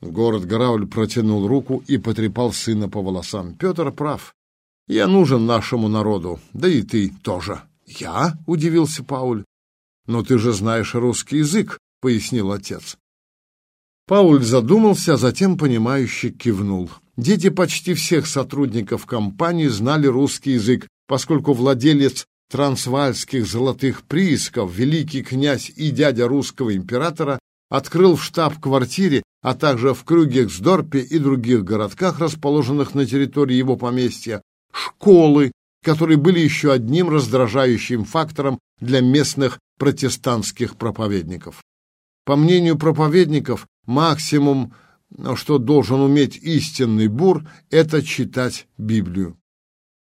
Город Грауль протянул руку и потрепал сына по волосам. Петр прав. Я нужен нашему народу, да и ты тоже. Я? — удивился Пауль. Но ты же знаешь русский язык, — пояснил отец. Пауль задумался, а затем, понимающе кивнул. Дети почти всех сотрудников компании знали русский язык, поскольку владелец трансвальских золотых приисков, великий князь и дядя русского императора, открыл в штаб-квартире, а также в Крюгексдорпе и других городках, расположенных на территории его поместья, школы, которые были еще одним раздражающим фактором для местных протестантских проповедников. По мнению проповедников, максимум, что должен уметь истинный бур, это читать Библию.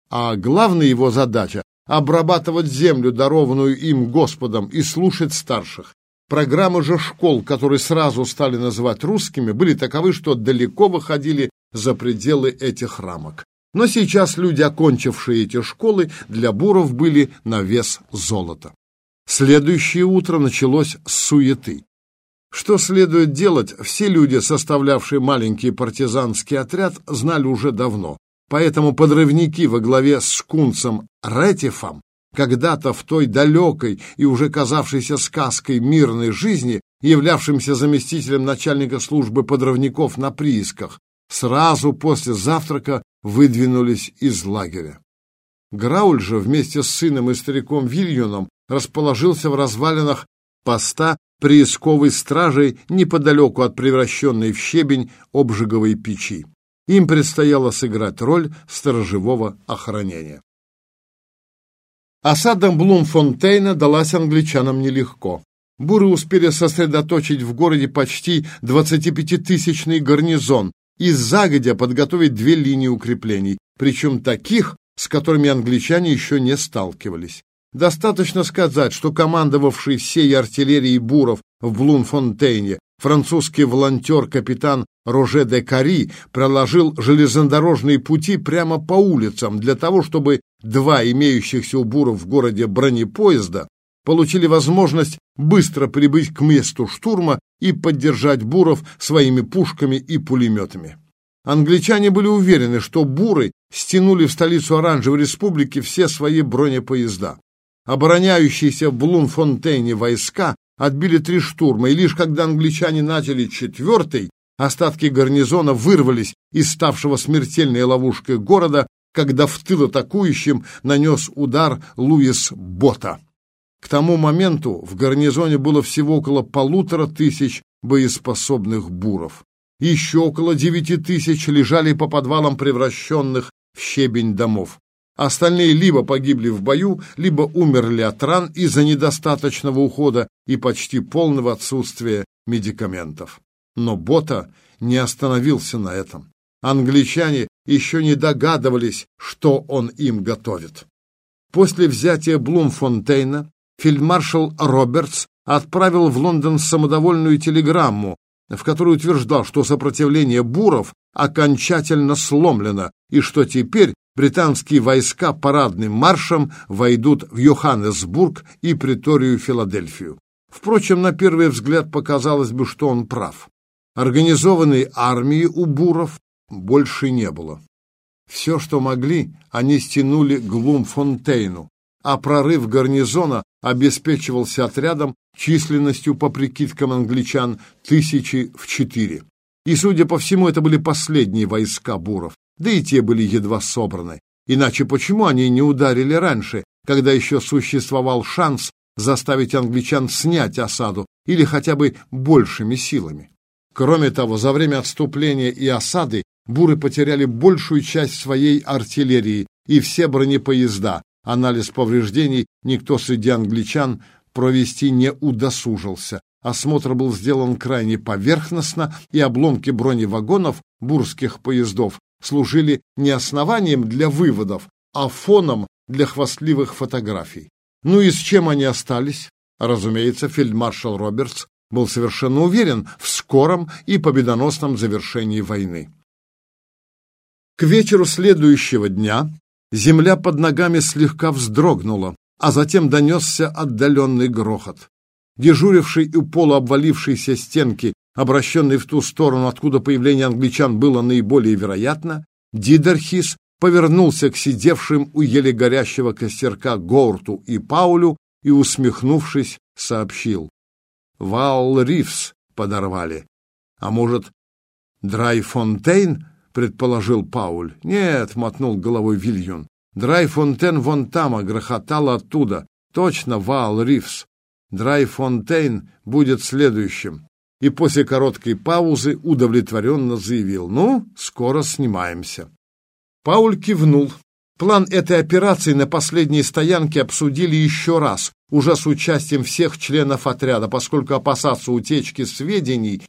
А главная его задача – обрабатывать землю, дарованную им Господом, и слушать старших. Программы же школ, которые сразу стали называть русскими, были таковы, что далеко выходили за пределы этих рамок. Но сейчас люди, окончившие эти школы, для буров были на вес золота. Следующее утро началось с суеты. Что следует делать, все люди, составлявшие маленький партизанский отряд, знали уже давно. Поэтому подрывники во главе с шкунцем Ретифом когда-то в той далекой и уже казавшейся сказкой мирной жизни, являвшимся заместителем начальника службы подрывников на приисках, сразу после завтрака выдвинулись из лагеря. Грауль же вместе с сыном и стариком Вильюном расположился в развалинах поста приисковой стражей неподалеку от превращенной в щебень обжиговой печи. Им предстояло сыграть роль сторожевого охранения. Осада Блумфонтейна далась англичанам нелегко. Буры успели сосредоточить в городе почти 25-тысячный гарнизон и загодя подготовить две линии укреплений, причем таких, с которыми англичане еще не сталкивались. Достаточно сказать, что командовавший всей артиллерией буров в Блумфонтейне французский волонтер-капитан Роже де Кари проложил железнодорожные пути прямо по улицам для того, чтобы два имеющихся у буров в городе бронепоезда получили возможность быстро прибыть к месту штурма и поддержать буров своими пушками и пулеметами. Англичане были уверены, что буры стянули в столицу Оранжевой Республики все свои бронепоезда. Обороняющиеся в Блумфонтейне войска отбили три штурма, и лишь когда англичане начали четвертый, остатки гарнизона вырвались из ставшего смертельной ловушкой города, когда в тыл атакующим нанес удар Луис Бота. К тому моменту в гарнизоне было всего около полутора тысяч боеспособных буров. Еще около девяти тысяч лежали по подвалам превращенных в щебень домов. Остальные либо погибли в бою, либо умерли от ран из-за недостаточного ухода и почти полного отсутствия медикаментов. Но Бота не остановился на этом. Англичане еще не догадывались, что он им готовит. После взятия Блумфонтейна фельдмаршал Робертс отправил в Лондон самодовольную телеграмму, в которой утверждал, что сопротивление буров окончательно сломлено и что теперь британские войска парадным маршем войдут в Йоханнесбург и приторию Филадельфию. Впрочем, на первый взгляд показалось бы, что он прав. Организованной армии у буров больше не было. Все, что могли, они стянули к Глумфонтейну, а прорыв гарнизона обеспечивался отрядом численностью, по прикидкам англичан, тысячи в четыре. И, судя по всему, это были последние войска буров да и те были едва собраны. Иначе почему они не ударили раньше, когда еще существовал шанс заставить англичан снять осаду или хотя бы большими силами? Кроме того, за время отступления и осады буры потеряли большую часть своей артиллерии и все бронепоезда. Анализ повреждений никто среди англичан провести не удосужился. Осмотр был сделан крайне поверхностно, и обломки броневагонов бурских поездов служили не основанием для выводов, а фоном для хвастливых фотографий. Ну и с чем они остались? Разумеется, фельдмаршал Робертс был совершенно уверен в скором и победоносном завершении войны. К вечеру следующего дня земля под ногами слегка вздрогнула, а затем донесся отдаленный грохот. Дежуривший у полуобвалившейся стенки обращенный в ту сторону, откуда появление англичан было наиболее вероятно, Дидерхис повернулся к сидевшим у еле горящего костерка Горту и Паулю и, усмехнувшись, сообщил. «Ваул Ривс подорвали. А может, Драйфонтейн?» — предположил Пауль. «Нет», — мотнул головой Вильюн. «Драйфонтейн вон там, а грохотал оттуда. Точно, Ваул Ривс. Драйфонтейн будет следующим». И после короткой паузы удовлетворенно заявил. «Ну, скоро снимаемся». Пауль кивнул. План этой операции на последней стоянке обсудили еще раз, уже с участием всех членов отряда, поскольку опасаться утечки сведений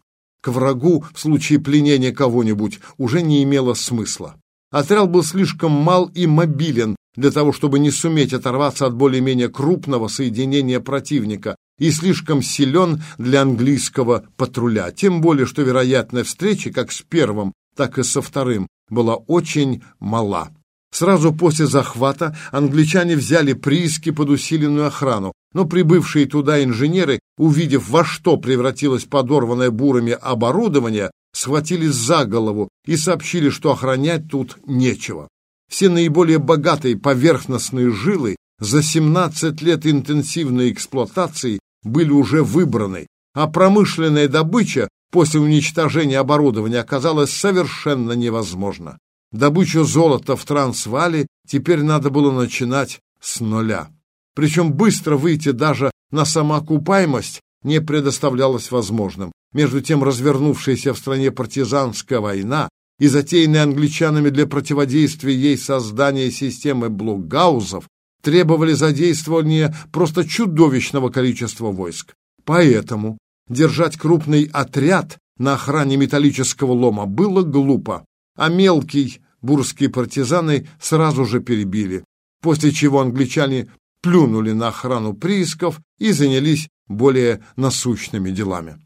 к врагу в случае пленения кого-нибудь уже не имело смысла. Отряд был слишком мал и мобилен для того, чтобы не суметь оторваться от более-менее крупного соединения противника, и слишком силен для английского патруля, тем более, что вероятность встречи как с первым, так и со вторым была очень мала. Сразу после захвата англичане взяли прииски под усиленную охрану, но прибывшие туда инженеры, увидев, во что превратилось подорванное бурами оборудование, схватились за голову и сообщили, что охранять тут нечего. Все наиболее богатые поверхностные жилы за 17 лет интенсивной эксплуатации были уже выбраны, а промышленная добыча после уничтожения оборудования оказалась совершенно невозможна. Добычу золота в Трансвале теперь надо было начинать с нуля. Причем быстро выйти даже на самоокупаемость не предоставлялось возможным. Между тем развернувшаяся в стране партизанская война и затеянные англичанами для противодействия ей создания системы блокгаузов требовали задействования просто чудовищного количества войск. Поэтому держать крупный отряд на охране металлического лома было глупо, а мелкий бурские партизаны сразу же перебили, после чего англичане плюнули на охрану приисков и занялись более насущными делами.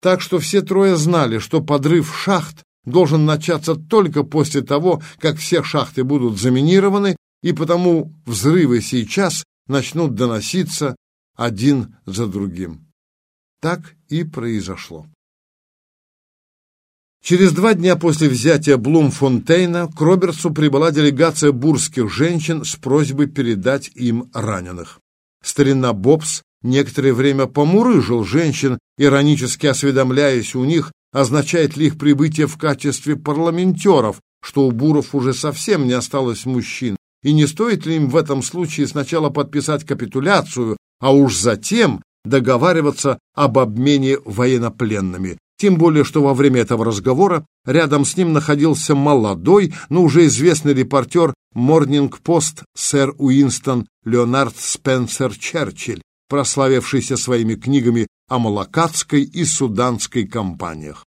Так что все трое знали, что подрыв шахт должен начаться только после того, как все шахты будут заминированы, и потому взрывы сейчас начнут доноситься один за другим. Так и произошло. Через два дня после взятия Блумфонтейна к Робертсу прибыла делегация бурских женщин с просьбой передать им раненых. Старина Бобс некоторое время помурыжил женщин, иронически осведомляясь у них, означает ли их прибытие в качестве парламентеров, что у буров уже совсем не осталось мужчин, и не стоит ли им в этом случае сначала подписать капитуляцию, а уж затем договариваться об обмене военнопленными. Тем более, что во время этого разговора рядом с ним находился молодой, но уже известный репортер «Морнинг-Пост» сэр Уинстон Леонард Спенсер Черчилль, прославившийся своими книгами о Малакатской и Суданской компаниях.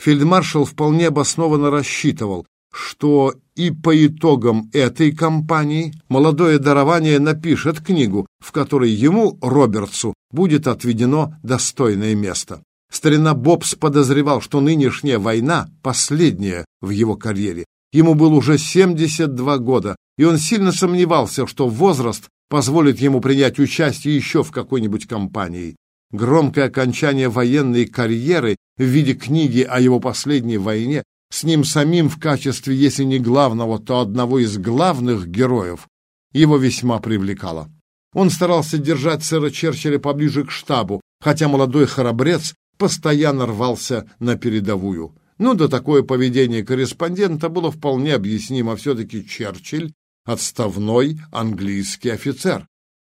Фельдмаршал вполне обоснованно рассчитывал, что и по итогам этой кампании молодое дарование напишет книгу, в которой ему, Робертсу, будет отведено достойное место. Старина Бобс подозревал, что нынешняя война последняя в его карьере. Ему было уже 72 года, и он сильно сомневался, что возраст позволит ему принять участие еще в какой-нибудь кампании. Громкое окончание военной карьеры в виде книги о его последней войне с ним самим в качестве, если не главного, то одного из главных героев, его весьма привлекало. Он старался держать сэра Черчилля поближе к штабу, хотя молодой храбрец постоянно рвался на передовую. Ну да такое поведение корреспондента было вполне объяснимо. Все-таки Черчилль — отставной английский офицер.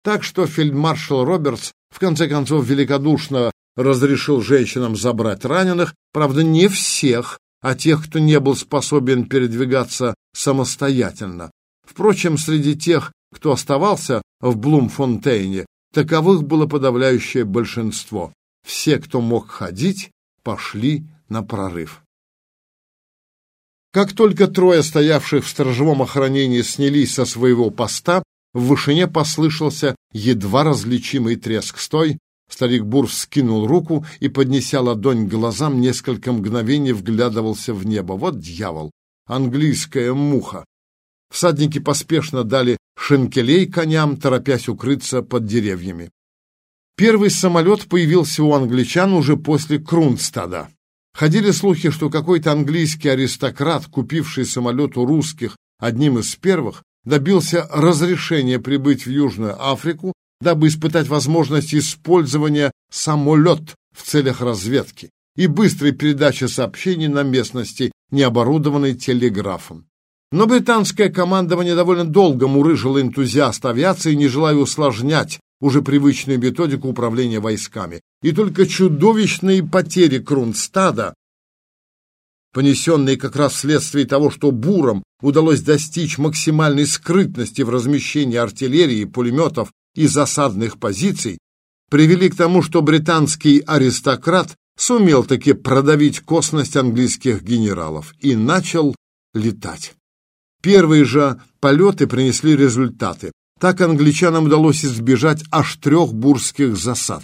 Так что фельдмаршал Робертс в конце концов великодушно разрешил женщинам забрать раненых, правда, не всех, а тех, кто не был способен передвигаться самостоятельно. Впрочем, среди тех, кто оставался в Блумфонтейне, таковых было подавляющее большинство. Все, кто мог ходить, пошли на прорыв. Как только трое стоявших в сторожевом охранении снялись со своего поста, в вышине послышался едва различимый треск. «Стой!» Старик Бур скинул руку и, поднеся ладонь к глазам, несколько мгновений вглядывался в небо. Вот дьявол! Английская муха! Всадники поспешно дали шинкелей коням, торопясь укрыться под деревьями. Первый самолет появился у англичан уже после Крунстада. Ходили слухи, что какой-то английский аристократ, купивший самолет у русских одним из первых, добился разрешения прибыть в Южную Африку, дабы испытать возможность использования самолет в целях разведки и быстрой передачи сообщений на местности, не оборудованной телеграфом. Но британское командование довольно долго мурыжило энтузиаста авиации, не желая усложнять уже привычную методику управления войсками. И только чудовищные потери Кронстада, понесенные как раз вследствие того, что бурам удалось достичь максимальной скрытности в размещении артиллерии, пулеметов и засадных позиций, привели к тому, что британский аристократ сумел таки продавить косность английских генералов и начал летать. Первые же полеты принесли результаты. Так англичанам удалось избежать аж трех бурских засад.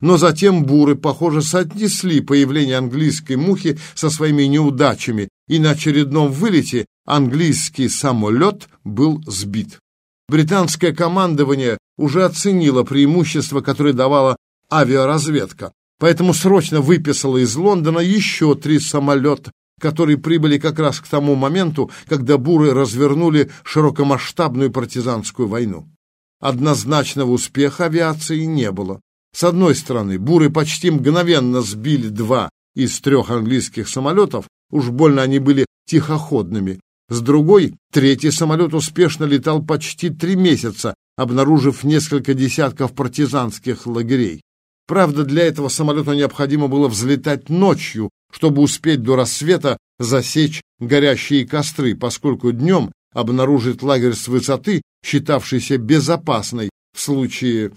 Но затем буры, похоже, соотнесли появление английской мухи со своими неудачами, и на очередном вылете английский самолет был сбит. Британское командование уже оценило преимущество, которое давала авиаразведка, поэтому срочно выписало из Лондона еще три самолета, которые прибыли как раз к тому моменту, когда буры развернули широкомасштабную партизанскую войну. Однозначного успеха авиации не было. С одной стороны, буры почти мгновенно сбили два из трех английских самолетов, уж больно они были тихоходными. С другой, третий самолет успешно летал почти три месяца, обнаружив несколько десятков партизанских лагерей. Правда, для этого самолету необходимо было взлетать ночью, чтобы успеть до рассвета засечь горящие костры, поскольку днем обнаружить лагерь с высоты, считавшийся безопасной в случае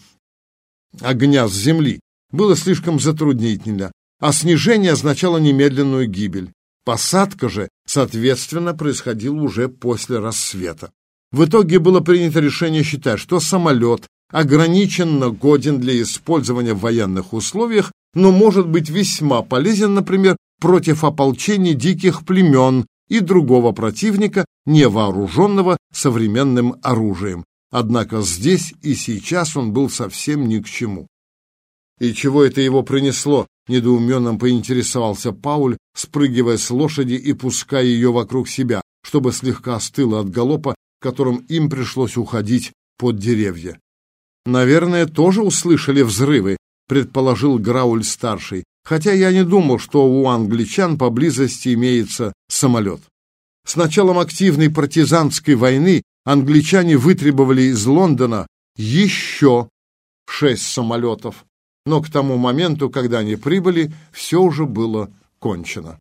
огня с земли, было слишком затруднительно, а снижение означало немедленную гибель. Посадка же, соответственно, происходила уже после рассвета. В итоге было принято решение считать, что самолет ограниченно годен для использования в военных условиях, но может быть весьма полезен, например, против ополчения диких племен и другого противника, не вооруженного современным оружием. Однако здесь и сейчас он был совсем ни к чему. «И чего это его принесло?» — недоуменно поинтересовался Пауль, спрыгивая с лошади и пуская ее вокруг себя, чтобы слегка остыла от галопа, которым им пришлось уходить под деревья. «Наверное, тоже услышали взрывы», — предположил Грауль-старший, хотя я не думал, что у англичан поблизости имеется самолет. С началом активной партизанской войны англичане вытребовали из Лондона еще шесть самолетов, но к тому моменту, когда они прибыли, все уже было кончено.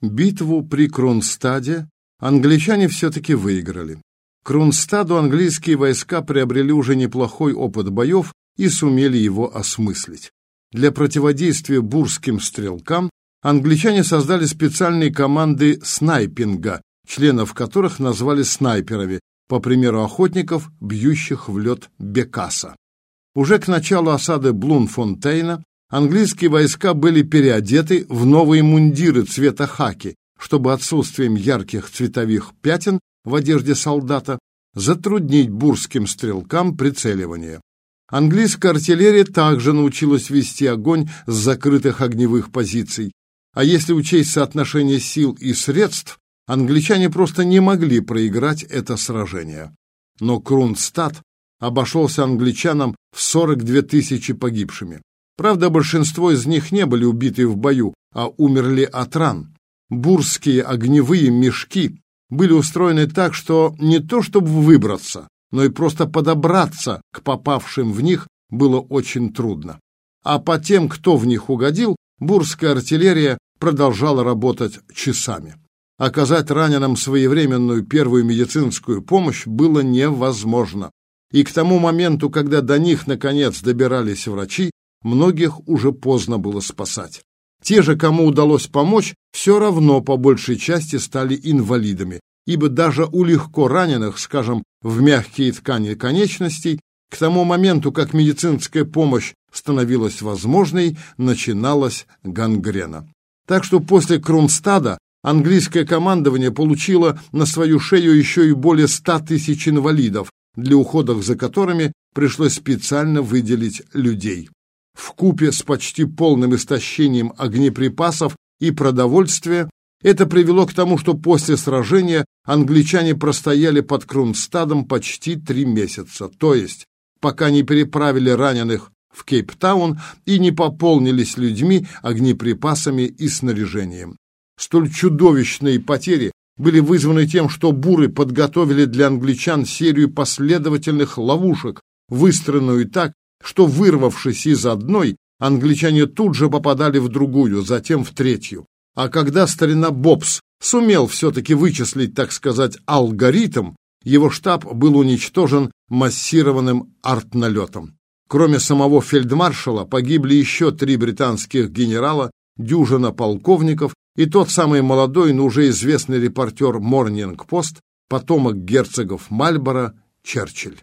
Битву при Кронстаде англичане все-таки выиграли. К Кронстаду английские войска приобрели уже неплохой опыт боев и сумели его осмыслить. Для противодействия бурским стрелкам англичане создали специальные команды снайпинга, членов которых назвали снайперами, по примеру охотников, бьющих в лед Бекаса. Уже к началу осады Блунфонтейна английские войска были переодеты в новые мундиры цвета хаки, чтобы отсутствием ярких цветовых пятен в одежде солдата затруднить бурским стрелкам прицеливание. Английская артиллерия также научилась вести огонь с закрытых огневых позиций. А если учесть соотношение сил и средств, англичане просто не могли проиграть это сражение. Но Кронстадт обошелся англичанам в 42 тысячи погибшими. Правда, большинство из них не были убиты в бою, а умерли от ран. Бурские огневые мешки были устроены так, что не то чтобы выбраться, но и просто подобраться к попавшим в них было очень трудно. А по тем, кто в них угодил, бурская артиллерия продолжала работать часами. Оказать раненым своевременную первую медицинскую помощь было невозможно. И к тому моменту, когда до них наконец добирались врачи, многих уже поздно было спасать. Те же, кому удалось помочь, все равно по большей части стали инвалидами, ибо даже у легко раненых, скажем, в мягкие ткани конечностей, к тому моменту, как медицинская помощь становилась возможной, начиналась гангрена. Так что после Кронстада английское командование получило на свою шею еще и более ста тысяч инвалидов, для ухода за которыми пришлось специально выделить людей. В купе с почти полным истощением огнеприпасов и продовольствия это привело к тому, что после сражения англичане простояли под Кронстадом почти три месяца, то есть пока не переправили раненых в Кейптаун и не пополнились людьми, огнеприпасами и снаряжением. Столь чудовищные потери были вызваны тем, что буры подготовили для англичан серию последовательных ловушек, выстроенную так, что, вырвавшись из одной, англичане тут же попадали в другую, затем в третью. А когда старина Бобс сумел все-таки вычислить, так сказать, алгоритм, его штаб был уничтожен массированным артналетом. Кроме самого фельдмаршала погибли еще три британских генерала, дюжина полковников и тот самый молодой, но уже известный репортер «Морнинг-Пост», потомок герцогов Мальборо, Черчилль.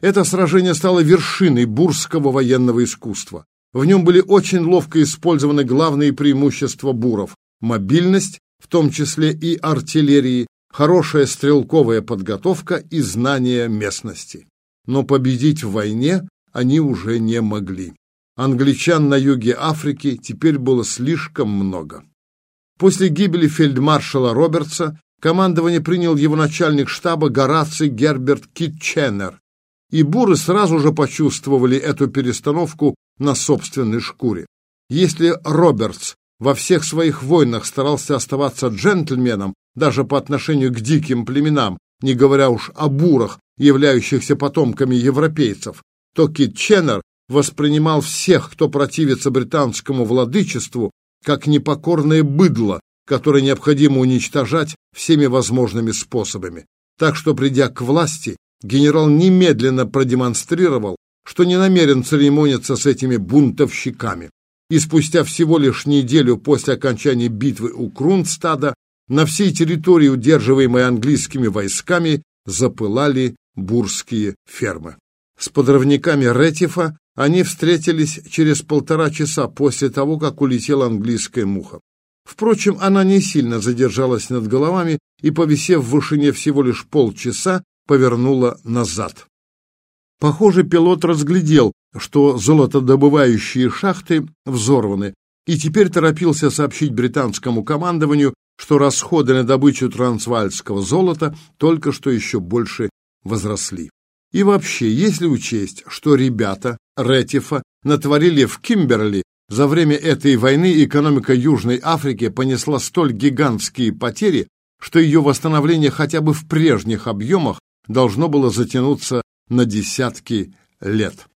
Это сражение стало вершиной бурского военного искусства. В нем были очень ловко использованы главные преимущества буров – мобильность, в том числе и артиллерии, хорошая стрелковая подготовка и знание местности. Но победить в войне они уже не могли. Англичан на юге Африки теперь было слишком много. После гибели фельдмаршала Робертса командование принял его начальник штаба Гораций Герберт Китченер, и буры сразу же почувствовали эту перестановку на собственной шкуре. Если Робертс во всех своих войнах старался оставаться джентльменом даже по отношению к диким племенам, не говоря уж о бурах, являющихся потомками европейцев, то Китченер воспринимал всех, кто противится британскому владычеству, как непокорное быдло, которое необходимо уничтожать всеми возможными способами. Так что, придя к власти, генерал немедленно продемонстрировал, что не намерен церемониться с этими бунтовщиками. И спустя всего лишь неделю после окончания битвы у Крунстада на всей территории, удерживаемой английскими войсками, запылали бурские фермы. С подрывниками Ретифа они встретились через полтора часа после того, как улетела английская муха. Впрочем, она не сильно задержалась над головами и, повисев в вышине всего лишь полчаса, повернула назад. Похоже, пилот разглядел, что золотодобывающие шахты взорваны, и теперь торопился сообщить британскому командованию, что расходы на добычу трансвальского золота только что еще больше возросли. И вообще, если учесть, что ребята Ретифа натворили в Кимберли, за время этой войны экономика Южной Африки понесла столь гигантские потери, что ее восстановление хотя бы в прежних объемах должно было затянуться на десятки лет.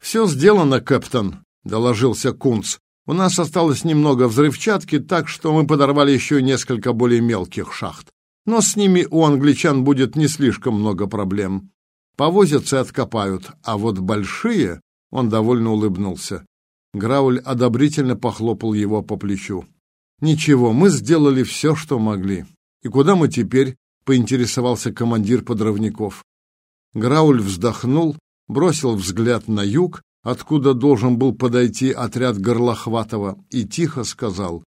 «Все сделано, капитан», — доложился Кунц. «У нас осталось немного взрывчатки, так что мы подорвали еще несколько более мелких шахт. Но с ними у англичан будет не слишком много проблем. Повозятся и откопают, а вот большие...» Он довольно улыбнулся. Грауль одобрительно похлопал его по плечу. «Ничего, мы сделали все, что могли. И куда мы теперь?» — поинтересовался командир подрывников. Грауль вздохнул, бросил взгляд на юг, откуда должен был подойти отряд Горлохватова, и тихо сказал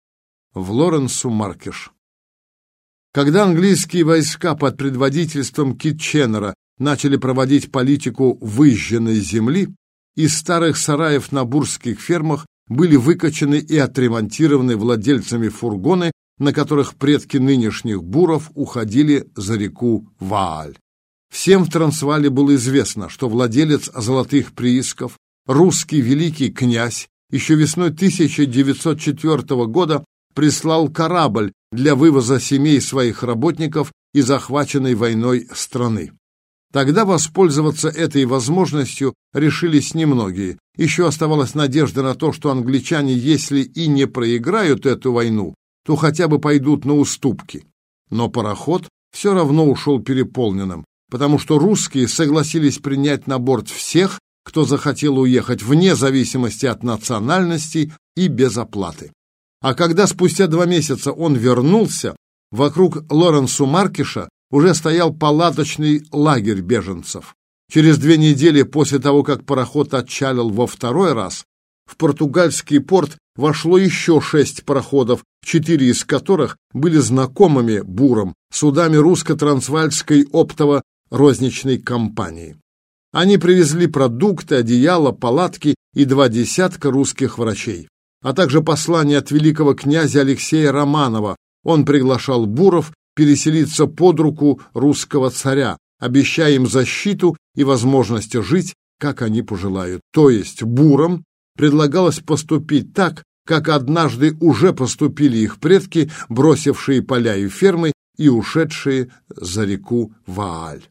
«В Лоренсу Маркиш». Когда английские войска под предводительством Китченера начали проводить политику выжженной земли, из старых сараев на бурских фермах были выкачаны и отремонтированы владельцами фургоны, на которых предки нынешних буров уходили за реку Вааль. Всем в Трансвале было известно, что владелец золотых приисков, русский великий князь, еще весной 1904 года прислал корабль для вывоза семей своих работников из захваченной войной страны. Тогда воспользоваться этой возможностью решились немногие. Еще оставалась надежда на то, что англичане, если и не проиграют эту войну, то хотя бы пойдут на уступки. Но пароход все равно ушел переполненным, потому что русские согласились принять на борт всех, кто захотел уехать вне зависимости от национальности и без оплаты. А когда спустя два месяца он вернулся, вокруг Лоренсу Маркиша уже стоял палаточный лагерь беженцев. Через две недели после того, как пароход отчалил во второй раз, в португальский порт вошло еще шесть пароходов, четыре из которых были знакомыми буром, судами русско-трансвальской оптово-розничной компании. Они привезли продукты, одеяла, палатки и два десятка русских врачей, а также послание от великого князя Алексея Романова. Он приглашал буров переселиться под руку русского царя, обещая им защиту и возможность жить, как они пожелают. То есть бурам предлагалось поступить так, как однажды уже поступили их предки, бросившие поля и фермы и ушедшие за реку Вааль.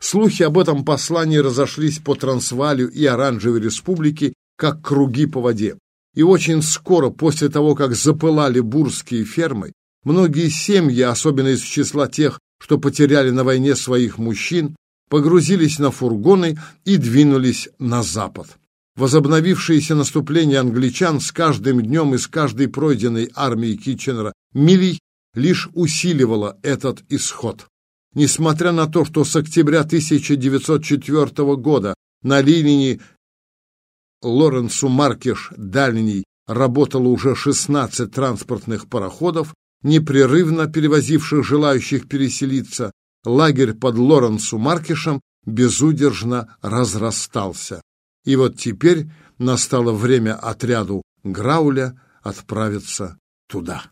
Слухи об этом послании разошлись по Трансвалю и Оранжевой республике, как круги по воде. И очень скоро после того, как запылали бурские фермы, многие семьи, особенно из числа тех, что потеряли на войне своих мужчин, погрузились на фургоны и двинулись на запад. Возобновившееся наступление англичан с каждым днем из каждой пройденной армии Китченера милей лишь усиливало этот исход. Несмотря на то, что с октября 1904 года на линии Лоренсу-Маркиш-Дальний работало уже 16 транспортных пароходов, непрерывно перевозивших желающих переселиться, лагерь под Лоренсу-Маркишем безудержно разрастался. И вот теперь настало время отряду Грауля отправиться туда.